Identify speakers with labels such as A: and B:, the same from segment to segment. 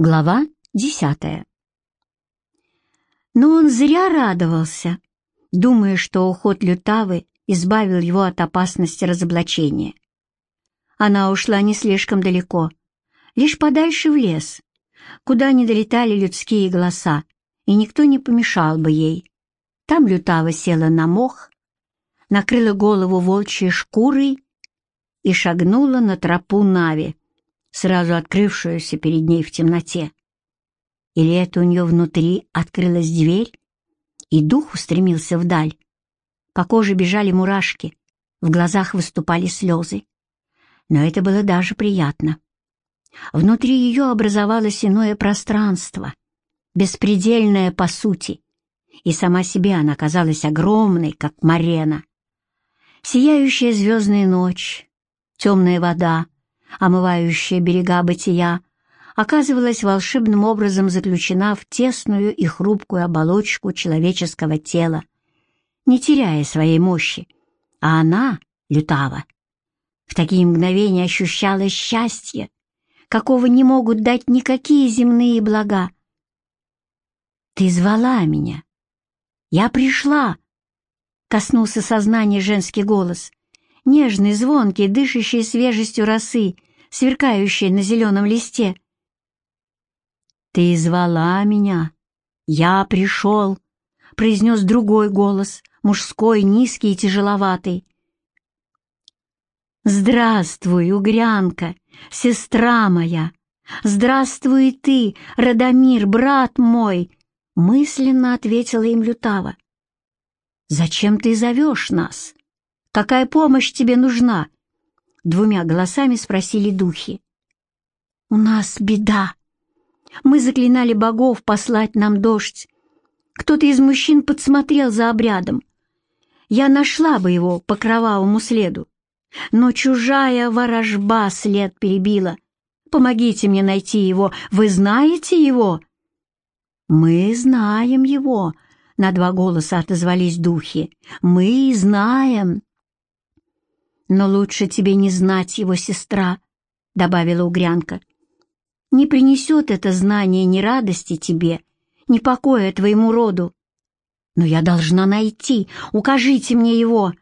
A: Глава десятая. Но он зря радовался, думая, что уход Лютавы избавил его от опасности разоблачения. Она ушла не слишком далеко, лишь подальше в лес, куда не долетали людские голоса, и никто не помешал бы ей. Там Лютава села на мох, накрыла голову волчьей шкурой и шагнула на тропу Нави, сразу открывшуюся перед ней в темноте. Или это у нее внутри открылась дверь, и дух устремился вдаль. По коже бежали мурашки, в глазах выступали слезы. Но это было даже приятно. Внутри ее образовалось иное пространство, беспредельное по сути, и сама себе она казалась огромной, как марена. Сияющая звездная ночь, темная вода — омывающая берега бытия, оказывалась волшебным образом заключена в тесную и хрупкую оболочку человеческого тела, не теряя своей мощи, а она, Лютава, в такие мгновения ощущала счастье, какого не могут дать никакие земные блага. «Ты звала меня. Я пришла!» — коснулся сознания женский голос нежный, звонкий, дышащий свежестью росы, сверкающий на зеленом листе. «Ты звала меня. Я пришел», — произнес другой голос, мужской, низкий и тяжеловатый. «Здравствуй, угрянка, сестра моя! Здравствуй ты, Радомир, брат мой!» — мысленно ответила им Лютава. «Зачем ты зовешь нас?» Какая помощь тебе нужна?» Двумя голосами спросили духи. «У нас беда. Мы заклинали богов послать нам дождь. Кто-то из мужчин подсмотрел за обрядом. Я нашла бы его по кровавому следу, но чужая ворожба след перебила. Помогите мне найти его. Вы знаете его?» «Мы знаем его», — на два голоса отозвались духи. «Мы знаем». «Но лучше тебе не знать его, сестра», — добавила Угрянка. «Не принесет это знание ни радости тебе, ни покоя твоему роду. Но я должна найти, укажите мне его».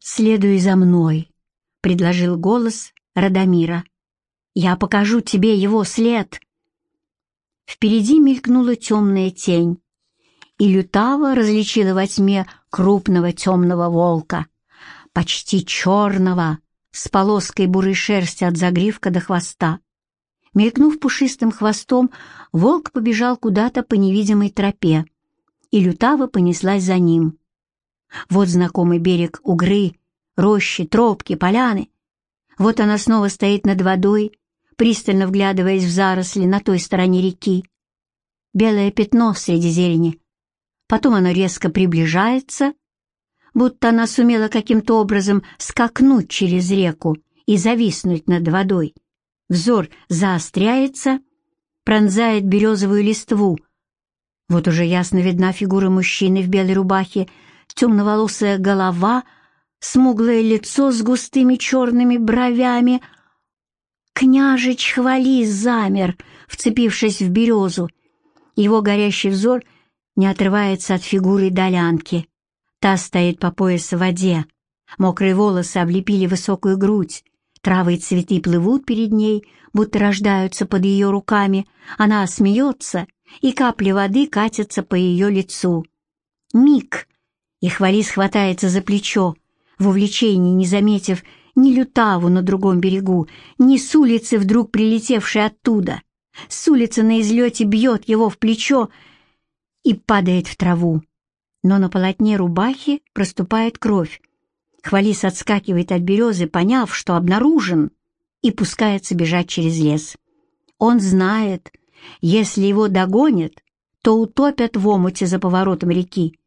A: «Следуй за мной», — предложил голос Радомира. «Я покажу тебе его след». Впереди мелькнула темная тень, и Лютава различила во тьме крупного темного волка почти черного, с полоской бурой шерсти от загривка до хвоста. Мелькнув пушистым хвостом, волк побежал куда-то по невидимой тропе, и лютава понеслась за ним. Вот знакомый берег Угры, рощи, тропки, поляны. Вот она снова стоит над водой, пристально вглядываясь в заросли на той стороне реки. Белое пятно среди зелени. Потом оно резко приближается будто она сумела каким-то образом скакнуть через реку и зависнуть над водой. Взор заостряется, пронзает березовую листву. Вот уже ясно видна фигура мужчины в белой рубахе, темноволосая голова, смуглое лицо с густыми черными бровями. Княжич хвали замер, вцепившись в березу. Его горящий взор не отрывается от фигуры долянки. Та стоит по пояс в воде. Мокрые волосы облепили высокую грудь. Травы и цветы плывут перед ней, будто рождаются под ее руками. Она смеется, и капли воды катятся по ее лицу. Миг! И Хвалис хватается за плечо, в увлечении не заметив ни лютаву на другом берегу, ни с улицы, вдруг прилетевшей оттуда. С улицы на излете бьет его в плечо и падает в траву но на полотне рубахи проступает кровь. Хвалис отскакивает от березы, поняв, что обнаружен, и пускается бежать через лес. Он знает, если его догонят, то утопят в омуте за поворотом реки,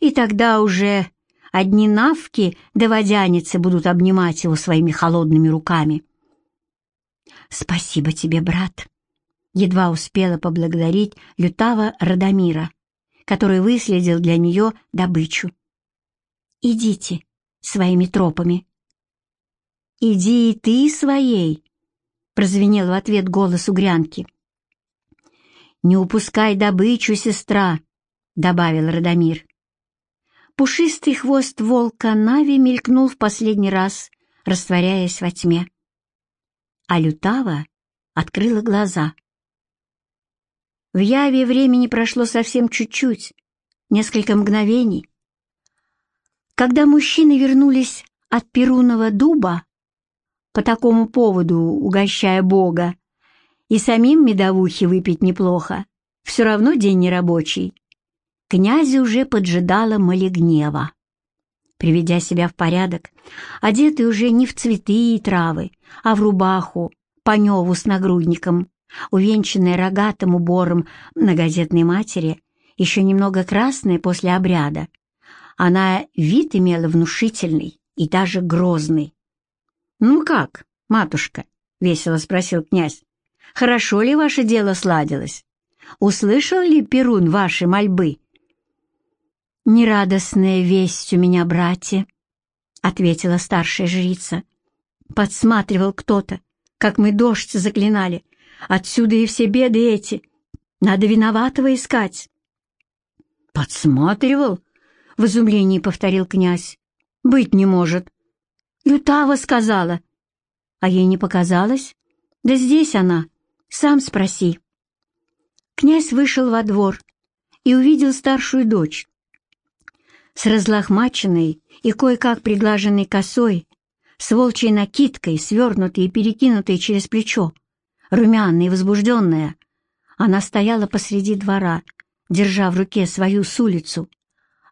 A: и тогда уже одни навки да водяницы будут обнимать его своими холодными руками. «Спасибо тебе, брат!» Едва успела поблагодарить Лютава Радомира который выследил для нее добычу. «Идите своими тропами». «Иди и ты своей», — прозвенел в ответ голос угрянки. «Не упускай добычу, сестра», — добавил Радомир. Пушистый хвост волка Нави мелькнул в последний раз, растворяясь во тьме. А Лютава открыла глаза. В яве времени прошло совсем чуть-чуть, несколько мгновений. Когда мужчины вернулись от Перунова дуба, по такому поводу угощая Бога, и самим медовухи выпить неплохо, все равно день нерабочий, князя уже поджидала Малигнева. Приведя себя в порядок, одетый уже не в цветы и травы, а в рубаху, паневу с нагрудником, увенчанная рогатым убором многодетной матери, еще немного красная после обряда, она вид имела внушительный и даже грозный. «Ну как, матушка?» — весело спросил князь. «Хорошо ли ваше дело сладилось? Услышал ли Перун ваши мольбы?» «Нерадостная весть у меня, братья», — ответила старшая жрица. «Подсматривал кто-то, как мы дождь заклинали. Отсюда и все беды эти. Надо виноватого искать». «Подсматривал?» — в изумлении повторил князь. «Быть не может». «Лютава сказала». «А ей не показалось?» «Да здесь она. Сам спроси». Князь вышел во двор и увидел старшую дочь, с разлохмаченной и кое-как приглаженной косой, с волчьей накидкой, свернутой и перекинутой через плечо, румяная и возбужденная, она стояла посреди двора, держа в руке свою сулицу,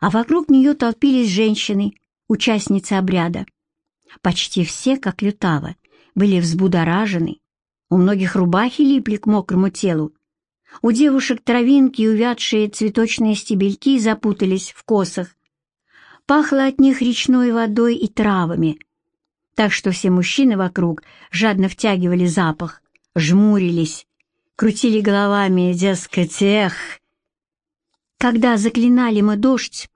A: а вокруг нее толпились женщины, участницы обряда. Почти все, как лютава, были взбудоражены, у многих рубахи липли к мокрому телу, у девушек травинки и увядшие цветочные стебельки запутались в косах, Пахло от них речной водой и травами, так что все мужчины вокруг жадно втягивали запах, жмурились, крутили головами, дескать, эх. Когда заклинали мы дождь,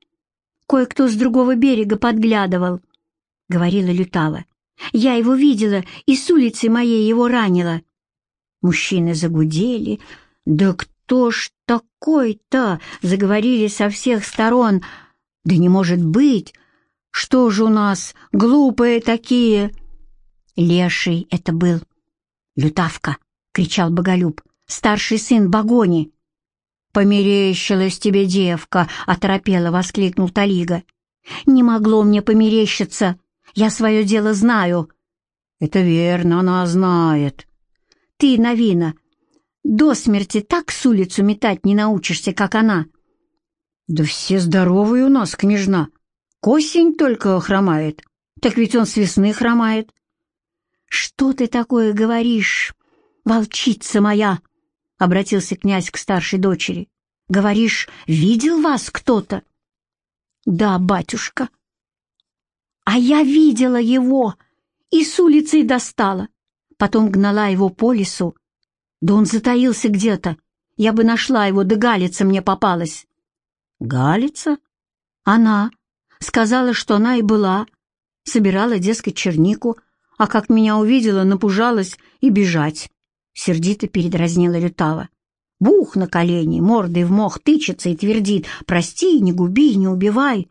A: кое-кто с другого берега подглядывал, — говорила Лютава. Я его видела и с улицы моей его ранила. Мужчины загудели. «Да кто ж такой-то?» — заговорили со всех сторон — «Да не может быть! Что же у нас, глупые такие?» Леший это был. «Лютавка!» — кричал Боголюб. «Старший сын Багони!» «Померещилась тебе девка!» — оторопела, воскликнул Талига. «Не могло мне померещиться! Я свое дело знаю!» «Это верно, она знает!» «Ты, Новина, до смерти так с улицу метать не научишься, как она!» «Да все здоровые у нас, княжна. Косень только хромает. Так ведь он с весны хромает». «Что ты такое говоришь, волчица моя?» — обратился князь к старшей дочери. «Говоришь, видел вас кто-то?» «Да, батюшка». «А я видела его и с улицы достала. Потом гнала его по лесу. Да он затаился где-то. Я бы нашла его, да галица мне попалась. Галица? Она. Сказала, что она и была. Собирала, дескать, чернику, а как меня увидела, напужалась и бежать. Сердито передразнила Лютава. Бух на колени, мордой в мох тычется и твердит «Прости, не губи, не убивай».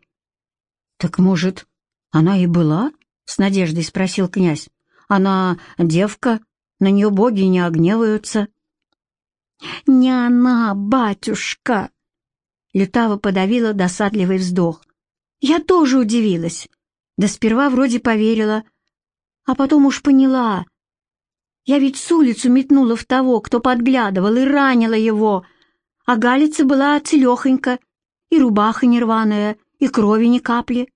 A: «Так, может, она и была?» — с надеждой спросил князь. «Она девка, на нее боги не огневаются». «Не она, батюшка!» Лютава подавила досадливый вздох. Я тоже удивилась. Да сперва вроде поверила, а потом уж поняла. Я ведь с улицу метнула в того, кто подглядывал, и ранила его. А галица была целехонька, и рубаха нерваная, и крови ни капли.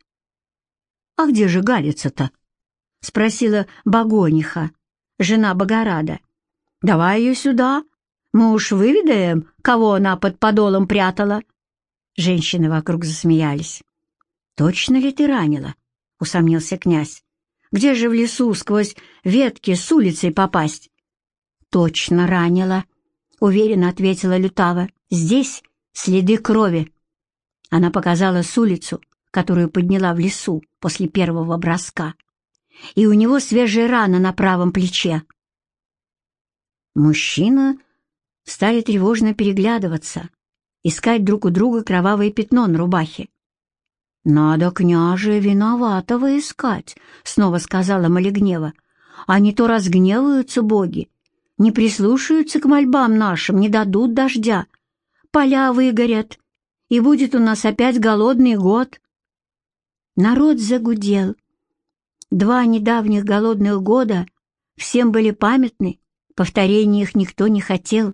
A: — А где же галица-то? — спросила Багониха, жена Богорада. — Давай ее сюда, мы уж выведаем, кого она под подолом прятала. — Женщины вокруг засмеялись. «Точно ли ты ранила?» — усомнился князь. «Где же в лесу сквозь ветки с улицей попасть?» «Точно ранила», — уверенно ответила Лютава. «Здесь следы крови». Она показала с улицу, которую подняла в лесу после первого броска. И у него свежая рана на правом плече. Мужчина стали тревожно переглядываться, искать друг у друга кровавое пятно на рубахе. «Надо княже виноватого искать», — снова сказала Малегнева. «А не то разгневаются боги, не прислушаются к мольбам нашим, не дадут дождя. Поля выгорят, и будет у нас опять голодный год». Народ загудел. Два недавних голодных года всем были памятны, повторения их никто не хотел.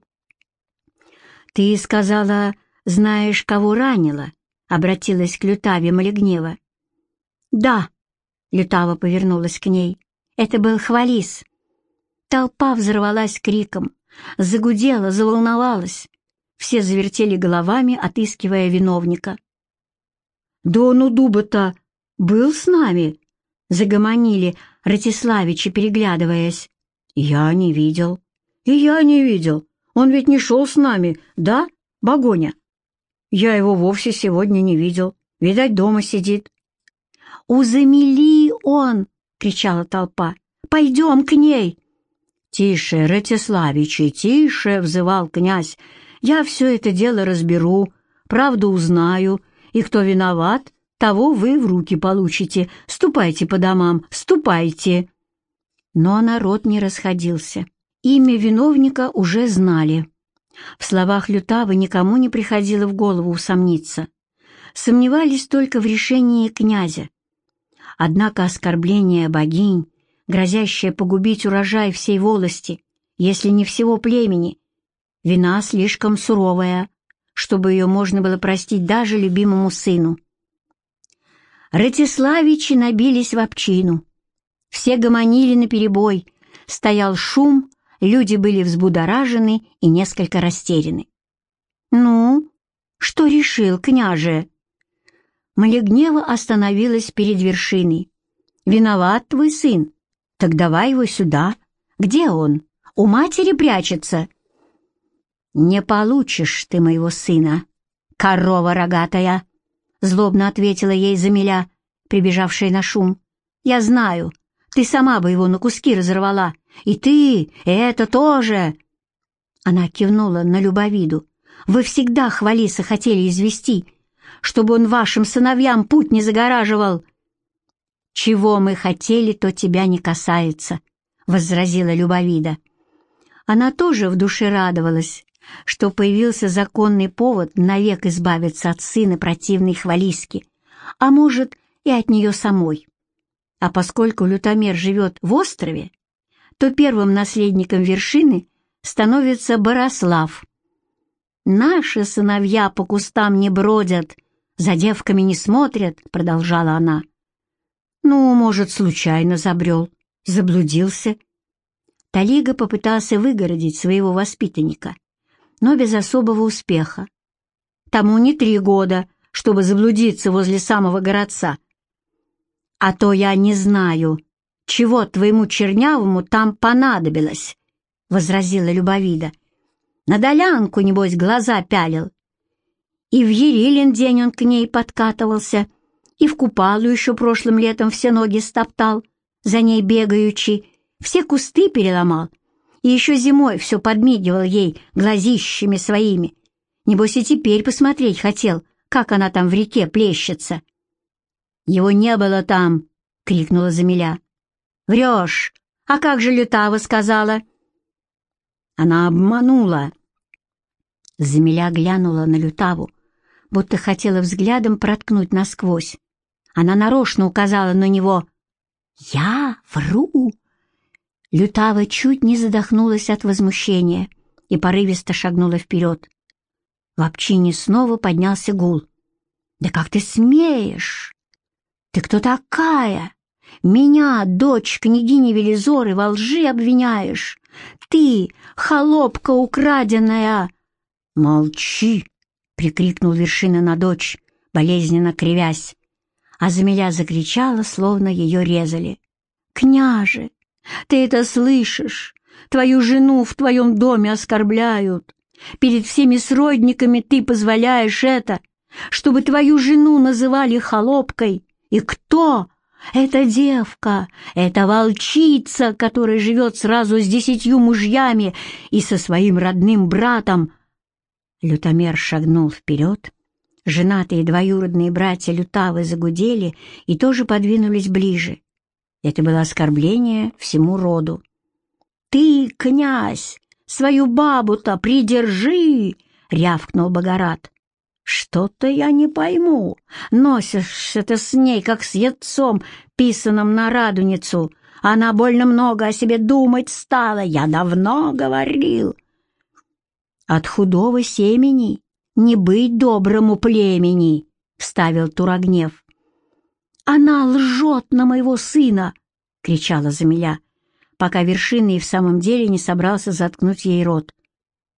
A: «Ты сказала, знаешь, кого ранила?» — обратилась к Лютаве Малегнева. «Да», — Лютава повернулась к ней, — «это был Хвалис». Толпа взорвалась криком, загудела, заволновалась. Все завертели головами, отыскивая виновника. «Да он у дуба-то был с нами?» — загомонили Ратиславичи, переглядываясь. «Я не видел». «И я не видел. Он ведь не шел с нами, да, Багоня?» «Я его вовсе сегодня не видел. Видать, дома сидит». «У Замели он!» — кричала толпа. «Пойдем к ней!» «Тише, Ратиславичи, тише!» — взывал князь. «Я все это дело разберу, правду узнаю, и кто виноват, того вы в руки получите. Ступайте по домам, ступайте!» Но народ не расходился. Имя виновника уже знали. В словах Лютавы никому не приходило в голову усомниться. Сомневались только в решении князя. Однако оскорбление богинь, грозящее погубить урожай всей волости, если не всего племени, вина слишком суровая, чтобы ее можно было простить даже любимому сыну. Ратиславичи набились в общину. Все гомонили наперебой, стоял шум, люди были взбудоражены и несколько растеряны. «Ну, что решил, княже?» Малегнева остановилась перед вершиной. «Виноват твой сын. Так давай его сюда. Где он? У матери прячется?» «Не получишь ты моего сына, корова рогатая!» Злобно ответила ей Замиля, прибежавшая на шум. «Я знаю, ты сама бы его на куски разорвала. И ты, и это тоже!» Она кивнула на Любовиду. «Вы всегда Хвалиса хотели извести, чтобы он вашим сыновьям путь не загораживал». «Чего мы хотели, то тебя не касается», — возразила Любовида. Она тоже в душе радовалась, что появился законный повод навек избавиться от сына противной хвалиски, а может и от нее самой. А поскольку лютомер живет в острове, то первым наследником вершины становится Борослав. «Наши сыновья по кустам не бродят, за девками не смотрят», — продолжала она. «Ну, может, случайно забрел, заблудился». Талига попытался выгородить своего воспитанника, но без особого успеха. Тому не три года, чтобы заблудиться возле самого городца. А то я не знаю, чего твоему чернявому там понадобилось, — возразила Любовида. На долянку, небось, глаза пялил. И в Ерилин день он к ней подкатывался, и в Купалу еще прошлым летом все ноги стоптал, за ней бегаючи, все кусты переломал — и еще зимой все подмигивал ей глазищами своими. Небось и теперь посмотреть хотел, как она там в реке плещется. «Его не было там!» — крикнула Замиля. «Врешь! А как же Лютава сказала?» Она обманула. Замиля глянула на Лютаву, будто хотела взглядом проткнуть насквозь. Она нарочно указала на него. «Я вру!» Лютава чуть не задохнулась от возмущения и порывисто шагнула вперед. В общине снова поднялся гул. «Да как ты смеешь? Ты кто такая? Меня, дочь княгини Велизоры, во лжи обвиняешь? Ты, холопка украденная!» «Молчи!» — прикрикнул вершина на дочь, болезненно кривясь. А Замиля закричала, словно ее резали. «Княже, ты это слышишь? Твою жену в твоем доме оскорбляют. Перед всеми сродниками ты позволяешь это, чтобы твою жену называли холопкой. И кто? Это девка, это волчица, которая живет сразу с десятью мужьями и со своим родным братом. Лютомер шагнул вперед. Женатые двоюродные братья Лютавы загудели и тоже подвинулись ближе. Это было оскорбление всему роду. «Ты, князь, свою бабу-то придержи!» — рявкнул Богорат. «Что-то я не пойму. Носишься ты с ней, как с яйцом, писаным на радуницу. Она больно много о себе думать стала, я давно говорил». «От худого семени не быть доброму племени», — вставил Турогнев. «Она лжет на моего сына!» — кричала Замиля, пока вершина и в самом деле не собрался заткнуть ей рот.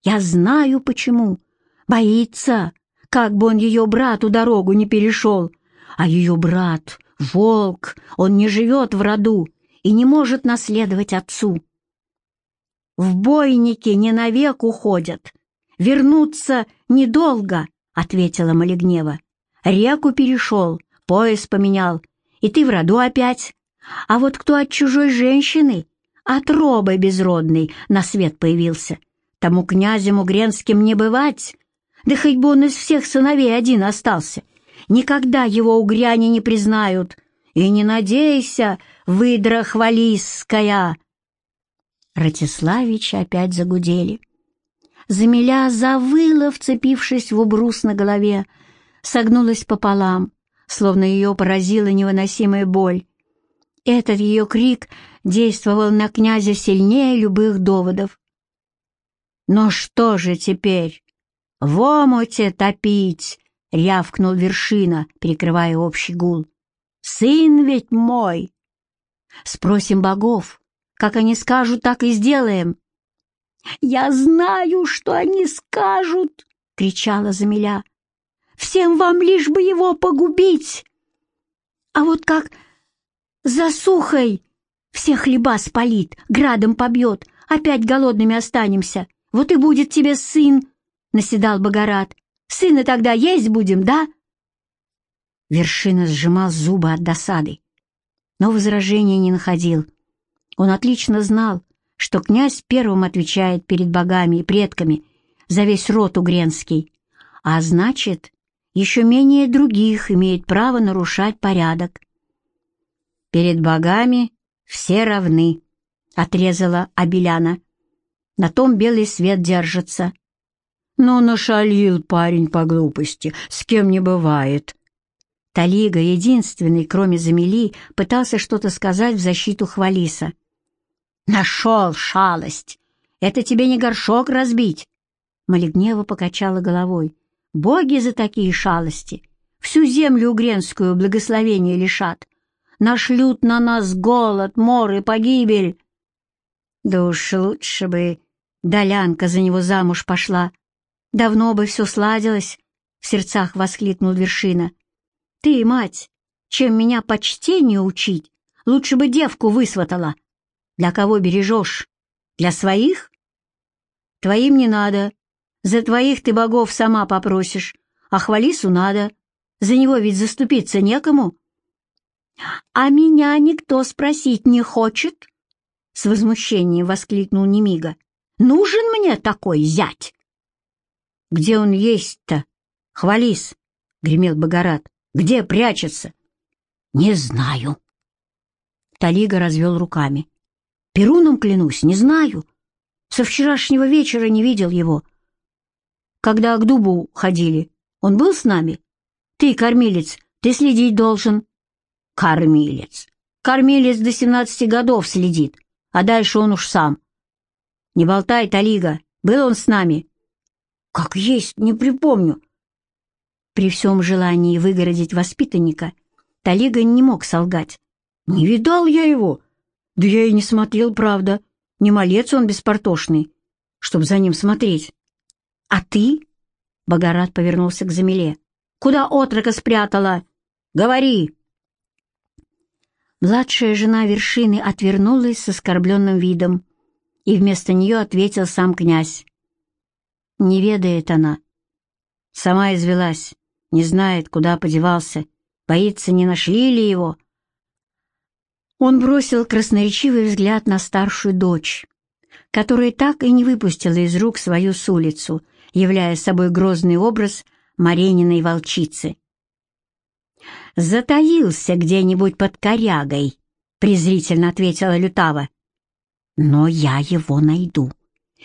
A: «Я знаю, почему. Боится, как бы он ее брату дорогу не перешел. А ее брат — волк, он не живет в роду и не может наследовать отцу. В бойнике не навек уходят, вернуться недолго, — ответила Малигнева. Реку перешел, пояс поменял, и ты в роду опять. А вот кто от чужой женщины, от робы безродной, на свет появился, тому князем угренским не бывать, да хоть бы он из всех сыновей один остался. Никогда его угряне не признают. И не надейся, выдра хвалисская!» Ратиславича опять загудели. Замиля завыла, вцепившись в убрус на голове, согнулась пополам, словно ее поразила невыносимая боль. Этот ее крик действовал на князя сильнее любых доводов. «Но что же теперь? «В омуте топить!» — рявкнул вершина, перекрывая общий гул. «Сын ведь мой!» «Спросим богов, как они скажут, так и сделаем!» «Я знаю, что они скажут!» — кричала Замиля. «Всем вам лишь бы его погубить!» «А вот как засухой все хлеба спалит, градом побьет, опять голодными останемся, вот и будет тебе сын!» Наседал Богорат. «Сына тогда есть будем, да?» Вершина сжимал зубы от досады, но возражения не находил. Он отлично знал, что князь первым отвечает перед богами и предками за весь род угренский, а значит, еще менее других имеет право нарушать порядок. «Перед богами все равны», — отрезала Абеляна. «На том белый свет держится, но нашалил парень по глупости, с кем не бывает. Талига, единственный, кроме Замели, пытался что-то сказать в защиту Хвалиса. «Нашел шалость! Это тебе не горшок разбить!» Малигнева покачала головой. «Боги за такие шалости! Всю землю угренскую благословение лишат! Нашлют на нас голод, мор и погибель!» «Да уж лучше бы Долянка за него замуж пошла!» Давно бы все сладилось, — в сердцах воскликнул Вершина. Ты, мать, чем меня почтению учить, лучше бы девку высватала. Для кого бережешь? Для своих? Твоим не надо. За твоих ты богов сама попросишь, а Хвалису надо. За него ведь заступиться некому. А меня никто спросить не хочет? С возмущением воскликнул Немига. Нужен мне такой зять? Где он есть-то? Хвались, — гремел Богорат. Где прячется? Не знаю. Талига развел руками. Перуном клянусь, не знаю. Со вчерашнего вечера не видел его. Когда к дубу ходили, он был с нами? Ты, кормилец, ты следить должен. Кормилец. Кормилец до семнадцати годов следит, а дальше он уж сам. Не болтай, Талига, был он с нами? Как есть, не припомню. При всем желании выгородить воспитанника, Талига не мог солгать. Не видал я его. Да я и не смотрел, правда. Не малец он беспортошный, чтобы за ним смотреть. А ты? Богорат повернулся к Замиле. Куда отрока спрятала? Говори! Младшая жена вершины отвернулась с оскорбленным видом, и вместо нее ответил сам князь. Не ведает она. Сама извелась, не знает, куда подевался, боится, не нашли ли его. Он бросил красноречивый взгляд на старшую дочь, которая так и не выпустила из рук свою с улицу, являя собой грозный образ Марениной волчицы. «Затаился где-нибудь под корягой», — презрительно ответила Лютава. «Но я его найду.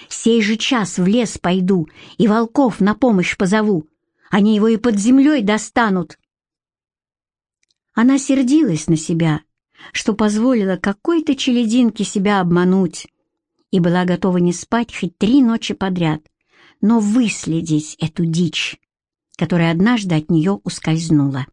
A: Сей же час в лес пойду и волков на помощь позову. Они его и под землей достанут». Она сердилась на себя, что позволила какой-то челединке себя обмануть, и была готова не спать хоть три ночи подряд, но выследить эту дичь, которая однажды от нее ускользнула.